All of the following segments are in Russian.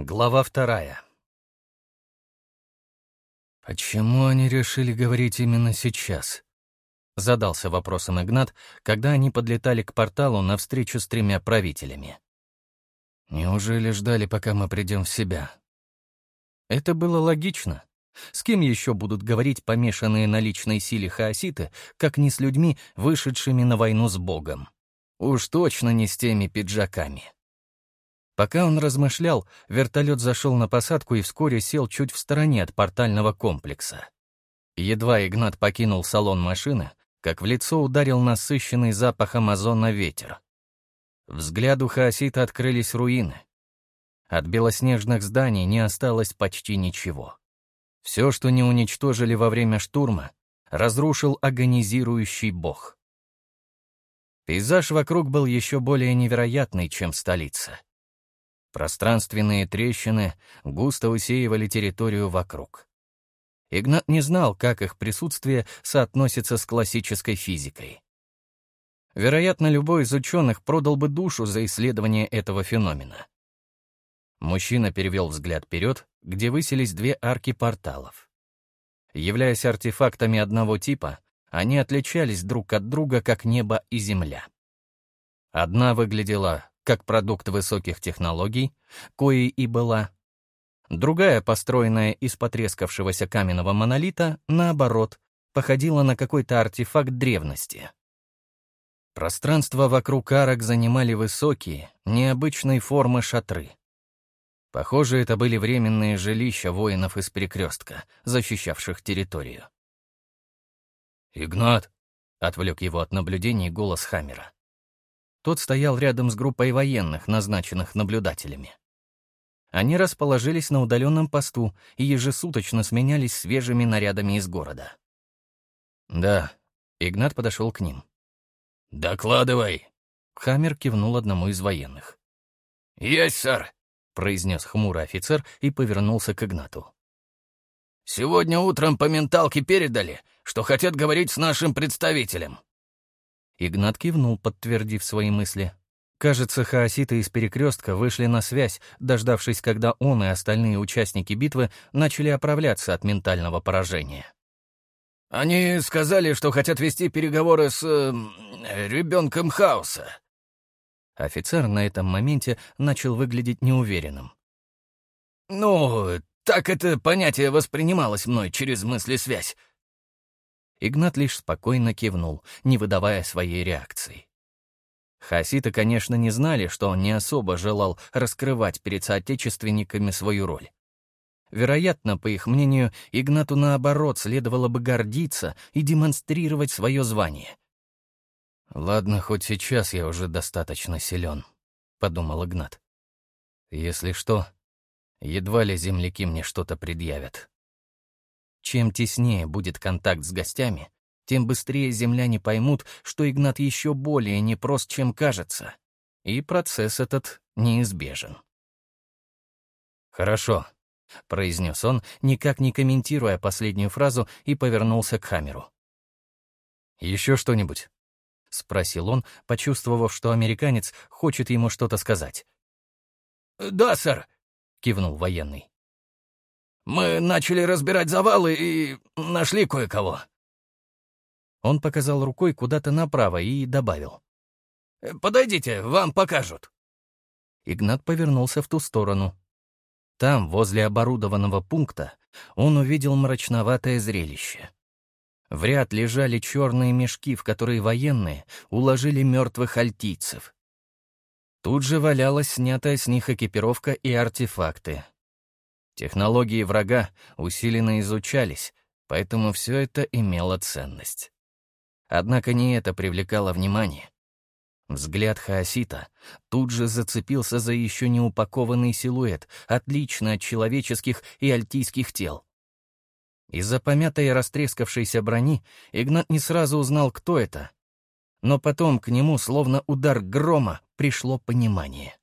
Глава вторая. «Почему они решили говорить именно сейчас?» — задался вопросом Игнат, когда они подлетали к порталу навстречу с тремя правителями. «Неужели ждали, пока мы придем в себя?» Это было логично. С кем еще будут говорить помешанные на личной силе хаоситы, как не с людьми, вышедшими на войну с Богом? Уж точно не с теми пиджаками. Пока он размышлял, вертолет зашел на посадку и вскоре сел чуть в стороне от портального комплекса. Едва Игнат покинул салон машины, как в лицо ударил насыщенный запахом озона ветер. Взгляду Хаосита открылись руины. От белоснежных зданий не осталось почти ничего. Все, что не уничтожили во время штурма, разрушил агонизирующий бог. Пейзаж вокруг был еще более невероятный, чем в столице. Пространственные трещины густо усеивали территорию вокруг. Игнат не знал, как их присутствие соотносится с классической физикой. Вероятно, любой из ученых продал бы душу за исследование этого феномена. Мужчина перевел взгляд вперед, где высились две арки порталов. Являясь артефактами одного типа, они отличались друг от друга, как небо и земля. Одна выглядела как продукт высоких технологий, коей и была. Другая, построенная из потрескавшегося каменного монолита, наоборот, походила на какой-то артефакт древности. Пространство вокруг арок занимали высокие, необычной формы шатры. Похоже, это были временные жилища воинов из перекрестка, защищавших территорию. «Игнат!» — отвлек его от наблюдений голос Хаммера. Тот стоял рядом с группой военных, назначенных наблюдателями. Они расположились на удаленном посту и ежесуточно сменялись свежими нарядами из города. «Да», — Игнат подошел к ним. «Докладывай», — Хаммер кивнул одному из военных. «Есть, сэр», — произнес хмурый офицер и повернулся к Игнату. «Сегодня утром по менталке передали, что хотят говорить с нашим представителем. Игнат кивнул, подтвердив свои мысли. Кажется, хаоситы из перекрестка вышли на связь, дождавшись, когда он и остальные участники битвы начали оправляться от ментального поражения. «Они сказали, что хотят вести переговоры с... Э, ребенком хаоса». Офицер на этом моменте начал выглядеть неуверенным. «Ну, так это понятие воспринималось мной через мысли-связь. Игнат лишь спокойно кивнул, не выдавая своей реакции. Хаситы, конечно, не знали, что он не особо желал раскрывать перед соотечественниками свою роль. Вероятно, по их мнению, Игнату наоборот следовало бы гордиться и демонстрировать свое звание. «Ладно, хоть сейчас я уже достаточно силен», — подумал Игнат. «Если что, едва ли земляки мне что-то предъявят». Чем теснее будет контакт с гостями, тем быстрее земляне поймут, что Игнат еще более непрост, чем кажется. И процесс этот неизбежен. «Хорошо», — произнес он, никак не комментируя последнюю фразу, и повернулся к Хамеру. «Еще что-нибудь?» — спросил он, почувствовав, что американец хочет ему что-то сказать. «Да, сэр», — кивнул военный. Мы начали разбирать завалы и нашли кое-кого». Он показал рукой куда-то направо и добавил. «Подойдите, вам покажут». Игнат повернулся в ту сторону. Там, возле оборудованного пункта, он увидел мрачноватое зрелище. В ряд лежали черные мешки, в которые военные уложили мертвых альтийцев. Тут же валялась снятая с них экипировка и артефакты, Технологии врага усиленно изучались, поэтому все это имело ценность. Однако не это привлекало внимание. Взгляд Хаосита тут же зацепился за еще не упакованный силуэт, отлично от человеческих и альтийских тел. Из-за помятой и растрескавшейся брони Игнат не сразу узнал, кто это. Но потом к нему, словно удар грома, пришло понимание.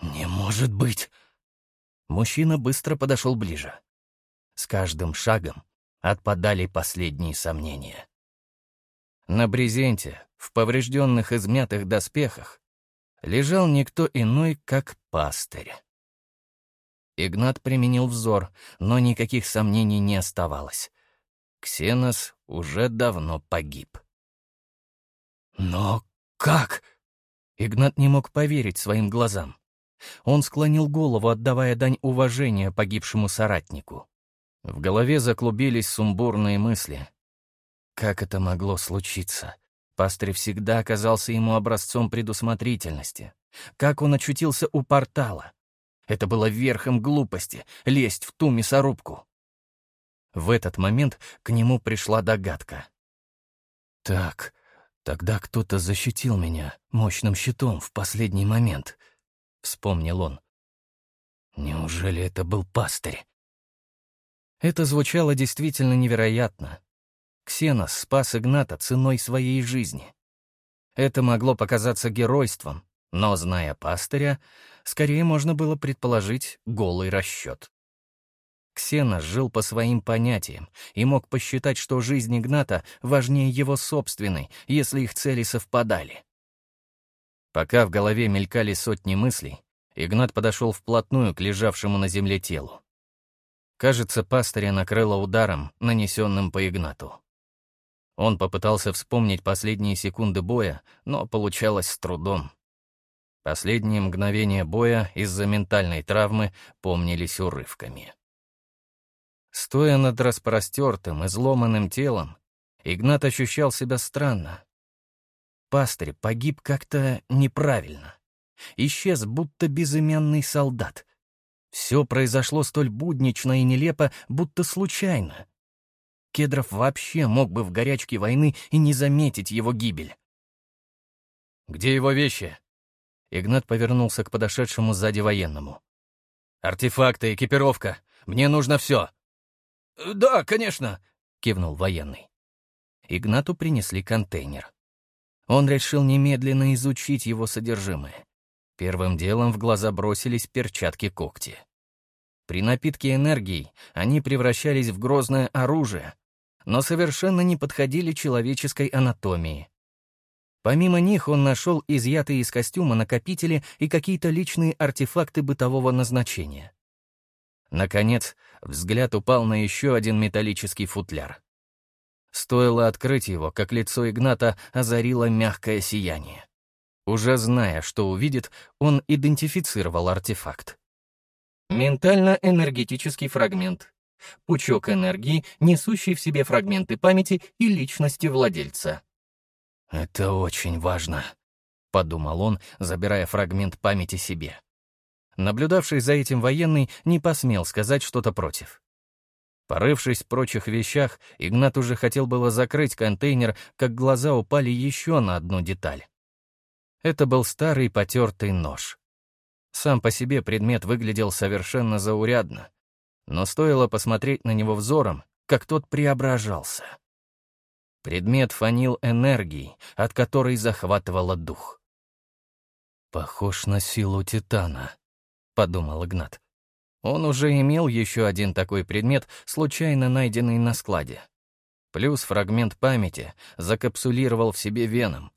«Не может быть!» Мужчина быстро подошел ближе. С каждым шагом отпадали последние сомнения. На брезенте, в поврежденных измятых доспехах, лежал никто иной, как пастырь. Игнат применил взор, но никаких сомнений не оставалось. Ксенос уже давно погиб. «Но как?» Игнат не мог поверить своим глазам. Он склонил голову, отдавая дань уважения погибшему соратнику. В голове заклубились сумбурные мысли. Как это могло случиться? Пастырь всегда оказался ему образцом предусмотрительности. Как он очутился у портала? Это было верхом глупости — лезть в ту мясорубку. В этот момент к нему пришла догадка. «Так, тогда кто-то защитил меня мощным щитом в последний момент», — вспомнил он. «Неужели это был пастырь?» Это звучало действительно невероятно. Ксенос спас Игната ценой своей жизни. Это могло показаться геройством, но, зная пастыря, скорее можно было предположить голый расчет. Ксена жил по своим понятиям и мог посчитать, что жизнь Игната важнее его собственной, если их цели совпадали. Пока в голове мелькали сотни мыслей, Игнат подошел вплотную к лежавшему на земле телу. Кажется, пастыря накрыло ударом, нанесенным по Игнату. Он попытался вспомнить последние секунды боя, но получалось с трудом. Последние мгновения боя из-за ментальной травмы помнились урывками. Стоя над распростертым, изломанным телом, Игнат ощущал себя странно. Пастырь погиб как-то неправильно. Исчез, будто безымянный солдат. Все произошло столь буднично и нелепо, будто случайно. Кедров вообще мог бы в горячке войны и не заметить его гибель. «Где его вещи?» Игнат повернулся к подошедшему сзади военному. «Артефакты, экипировка. Мне нужно все». «Да, конечно», — кивнул военный. Игнату принесли контейнер. Он решил немедленно изучить его содержимое. Первым делом в глаза бросились перчатки-когти. При напитке энергией они превращались в грозное оружие, но совершенно не подходили человеческой анатомии. Помимо них он нашел изъятые из костюма накопители и какие-то личные артефакты бытового назначения. Наконец, взгляд упал на еще один металлический футляр. Стоило открыть его, как лицо Игната озарило мягкое сияние. Уже зная, что увидит, он идентифицировал артефакт. Ментально-энергетический фрагмент. Пучок энергии, несущий в себе фрагменты памяти и личности владельца. «Это очень важно», — подумал он, забирая фрагмент памяти себе. Наблюдавший за этим военный не посмел сказать что-то против. Порывшись в прочих вещах, Игнат уже хотел было закрыть контейнер, как глаза упали еще на одну деталь. Это был старый потертый нож. Сам по себе предмет выглядел совершенно заурядно, но стоило посмотреть на него взором, как тот преображался. Предмет фанил энергией, от которой захватывало дух. «Похож на силу Титана», — подумал Игнат. Он уже имел еще один такой предмет, случайно найденный на складе. Плюс фрагмент памяти закапсулировал в себе веном.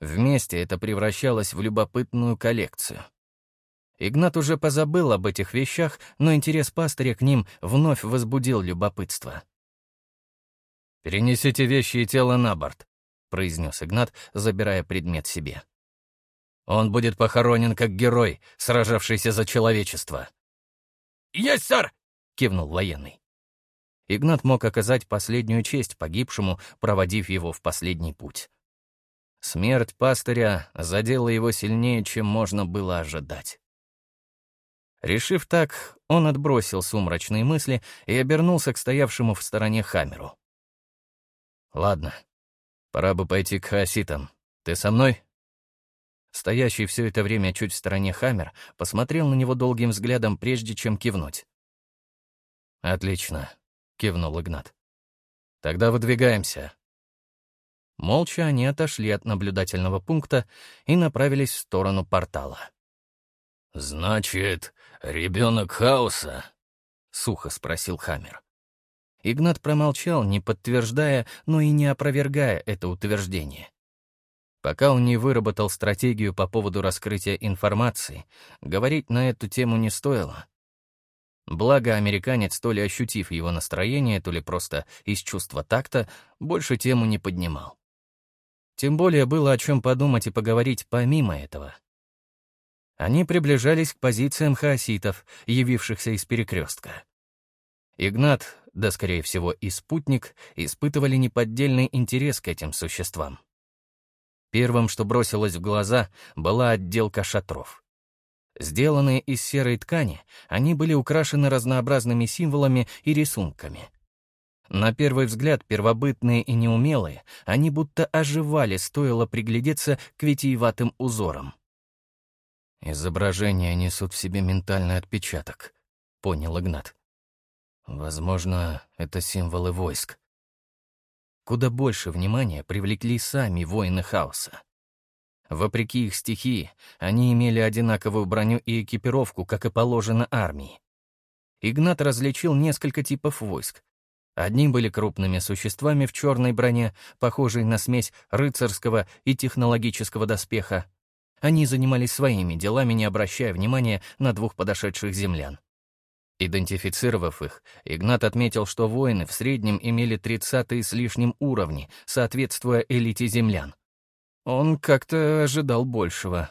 Вместе это превращалось в любопытную коллекцию. Игнат уже позабыл об этих вещах, но интерес пастыря к ним вновь возбудил любопытство. «Перенесите вещи и тело на борт», — произнес Игнат, забирая предмет себе. «Он будет похоронен как герой, сражавшийся за человечество». «Есть, сэр!» — кивнул военный. Игнат мог оказать последнюю честь погибшему, проводив его в последний путь. Смерть пастыря задела его сильнее, чем можно было ожидать. Решив так, он отбросил сумрачные мысли и обернулся к стоявшему в стороне Хамеру. «Ладно, пора бы пойти к хаоситам. Ты со мной?» Стоящий все это время чуть в стороне Хаммер посмотрел на него долгим взглядом, прежде чем кивнуть. «Отлично», — кивнул Игнат. «Тогда выдвигаемся». Молча они отошли от наблюдательного пункта и направились в сторону портала. «Значит, ребенок хаоса?» — сухо спросил Хаммер. Игнат промолчал, не подтверждая, но и не опровергая это утверждение. Пока он не выработал стратегию по поводу раскрытия информации, говорить на эту тему не стоило. Благо, американец, то ли ощутив его настроение, то ли просто из чувства такта, больше тему не поднимал. Тем более было о чем подумать и поговорить помимо этого. Они приближались к позициям хаоситов, явившихся из перекрестка. Игнат, да, скорее всего, и спутник, испытывали неподдельный интерес к этим существам. Первым, что бросилось в глаза, была отделка шатров. Сделанные из серой ткани, они были украшены разнообразными символами и рисунками. На первый взгляд, первобытные и неумелые, они будто оживали, стоило приглядеться к витиеватым узорам. «Изображения несут в себе ментальный отпечаток», — понял Игнат. «Возможно, это символы войск». Куда больше внимания привлекли сами воины хаоса. Вопреки их стихии, они имели одинаковую броню и экипировку, как и положено армии. Игнат различил несколько типов войск. Одни были крупными существами в черной броне, похожей на смесь рыцарского и технологического доспеха, они занимались своими делами, не обращая внимания на двух подошедших землян. Идентифицировав их, Игнат отметил, что воины в среднем имели тридцатые с лишним уровни, соответствуя элите землян. Он как-то ожидал большего.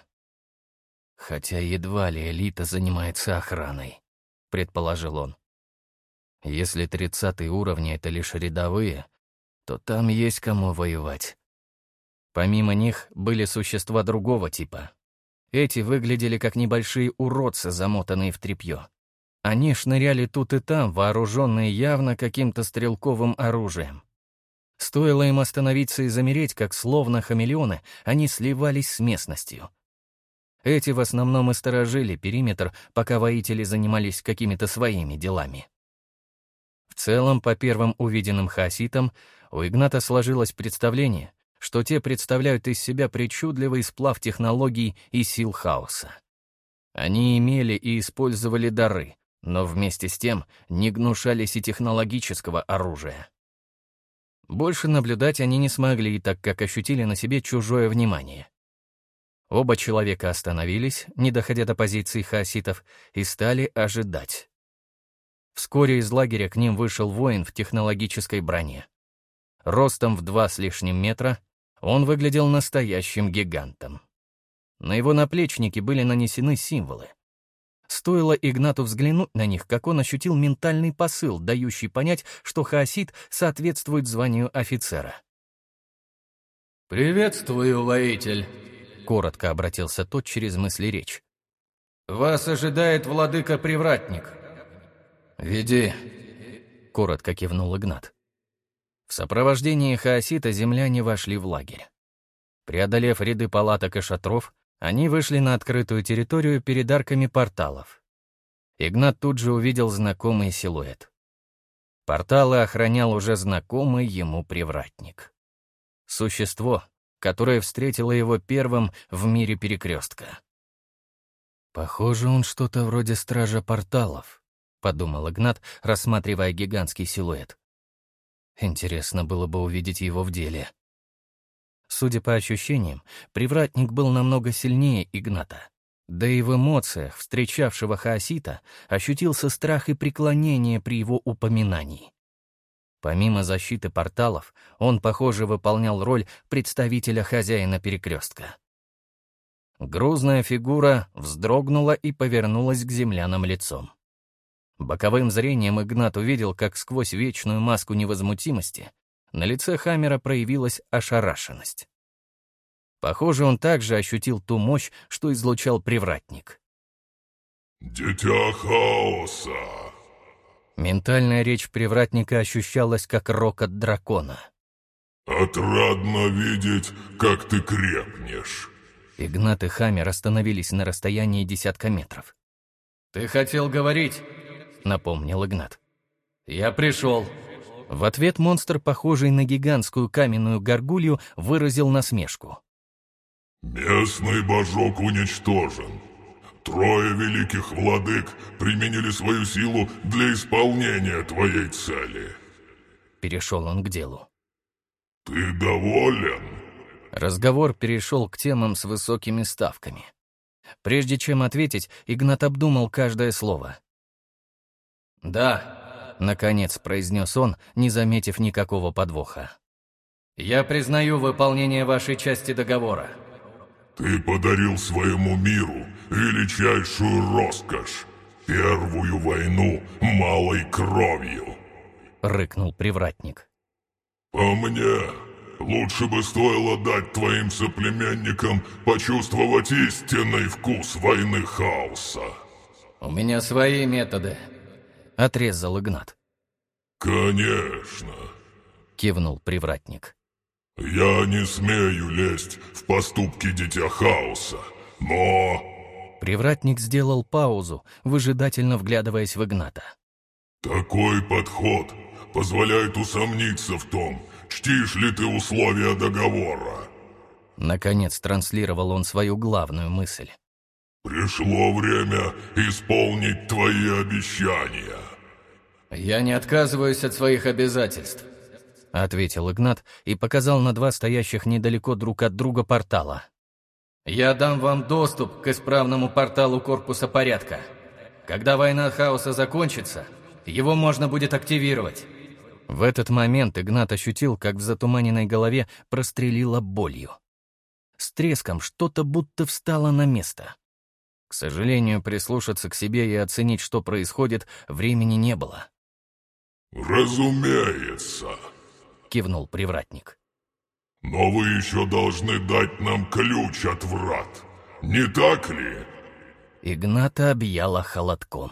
«Хотя едва ли элита занимается охраной», — предположил он. «Если тридцатые уровни — это лишь рядовые, то там есть кому воевать. Помимо них были существа другого типа. Эти выглядели как небольшие уродцы, замотанные в тряпье. Они шныряли тут и там, вооруженные явно каким-то стрелковым оружием. Стоило им остановиться и замереть, как словно хамелеоны, они сливались с местностью. Эти в основном и сторожили периметр, пока воители занимались какими-то своими делами. В целом, по первым увиденным хаоситам, у Игната сложилось представление, что те представляют из себя причудливый сплав технологий и сил хаоса. Они имели и использовали дары, но вместе с тем не гнушались и технологического оружия. Больше наблюдать они не смогли, так как ощутили на себе чужое внимание. Оба человека остановились, не доходя до позиции хаоситов, и стали ожидать. Вскоре из лагеря к ним вышел воин в технологической броне. Ростом в два с лишним метра, он выглядел настоящим гигантом. На его наплечнике были нанесены символы. Стоило Игнату взглянуть на них, как он ощутил ментальный посыл, дающий понять, что хаосит соответствует званию офицера. «Приветствую, воитель», — коротко обратился тот через мысли речь. «Вас ожидает владыка-привратник». «Веди», — коротко кивнул Игнат. В сопровождении хаосита земляне вошли в лагерь. Преодолев ряды палаток и шатров, они вышли на открытую территорию перед арками порталов. Игнат тут же увидел знакомый силуэт. Порталы охранял уже знакомый ему привратник. Существо, которое встретило его первым в мире перекрестка. «Похоже, он что-то вроде стража порталов», — подумал Игнат, рассматривая гигантский силуэт. Интересно было бы увидеть его в деле. Судя по ощущениям, привратник был намного сильнее Игната. Да и в эмоциях встречавшего Хаосита ощутился страх и преклонение при его упоминании. Помимо защиты порталов, он, похоже, выполнял роль представителя хозяина перекрестка. Грузная фигура вздрогнула и повернулась к землянам лицом. Боковым зрением Игнат увидел, как сквозь вечную маску невозмутимости на лице Хаммера проявилась ошарашенность. Похоже, он также ощутил ту мощь, что излучал привратник. «Дитя хаоса!» Ментальная речь привратника ощущалась, как рокот дракона. «Отрадно видеть, как ты крепнешь!» Игнат и Хаммер остановились на расстоянии десятка метров. «Ты хотел говорить?» — напомнил Игнат. «Я пришел». В ответ монстр, похожий на гигантскую каменную горгулью, выразил насмешку. «Местный божок уничтожен. Трое великих владык применили свою силу для исполнения твоей цели». Перешел он к делу. «Ты доволен?» Разговор перешел к темам с высокими ставками. Прежде чем ответить, Игнат обдумал каждое слово. «Да», — наконец произнес он, не заметив никакого подвоха. «Я признаю выполнение вашей части договора». «Ты подарил своему миру величайшую роскошь, первую войну малой кровью», — рыкнул привратник. «По мне, лучше бы стоило дать твоим соплеменникам почувствовать истинный вкус войны хаоса». «У меня свои методы», — отрезал Игнат. «Конечно», — кивнул привратник. «Я не смею лезть в поступки Дитя Хаоса, но...» Привратник сделал паузу, выжидательно вглядываясь в Игната. «Такой подход позволяет усомниться в том, чтишь ли ты условия договора». Наконец транслировал он свою главную мысль. «Пришло время исполнить твои обещания». «Я не отказываюсь от своих обязательств», — ответил Игнат и показал на два стоящих недалеко друг от друга портала. «Я дам вам доступ к исправному порталу Корпуса Порядка. Когда война хаоса закончится, его можно будет активировать». В этот момент Игнат ощутил, как в затуманенной голове прострелило болью. С треском что-то будто встало на место. К сожалению, прислушаться к себе и оценить, что происходит, времени не было. «Разумеется», — кивнул привратник. «Но вы еще должны дать нам ключ от врат, не так ли?» Игната объяла холодком.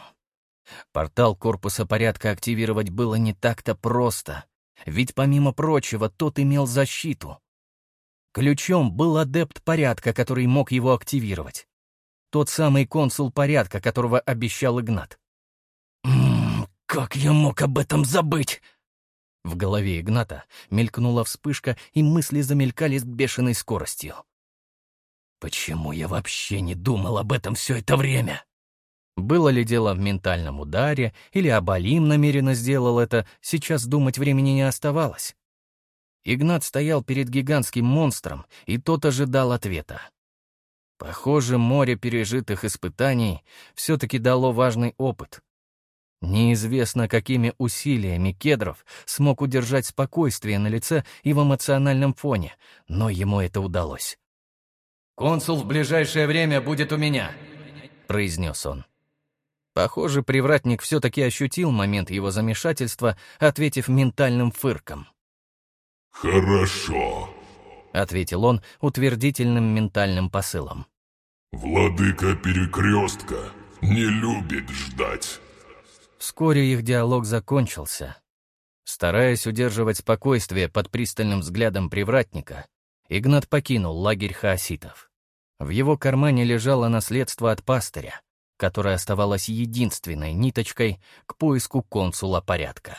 Портал корпуса порядка активировать было не так-то просто, ведь, помимо прочего, тот имел защиту. Ключом был адепт порядка, который мог его активировать. Тот самый консул порядка, которого обещал Игнат. «Ммм, как я мог об этом забыть?» В голове Игната мелькнула вспышка, и мысли замелькали с бешеной скоростью. «Почему я вообще не думал об этом все это время?» Было ли дело в ментальном ударе, или Абалим намеренно сделал это, сейчас думать времени не оставалось. Игнат стоял перед гигантским монстром, и тот ожидал ответа. Похоже, море пережитых испытаний все-таки дало важный опыт. Неизвестно, какими усилиями Кедров смог удержать спокойствие на лице и в эмоциональном фоне, но ему это удалось. «Консул в ближайшее время будет у меня», — произнес он. Похоже, привратник все-таки ощутил момент его замешательства, ответив ментальным фырком. «Хорошо», — ответил он утвердительным ментальным посылом. «Владыка Перекрестка не любит ждать». Вскоре их диалог закончился. Стараясь удерживать спокойствие под пристальным взглядом привратника, Игнат покинул лагерь хаоситов. В его кармане лежало наследство от пастыря, которая оставалась единственной ниточкой к поиску консула порядка.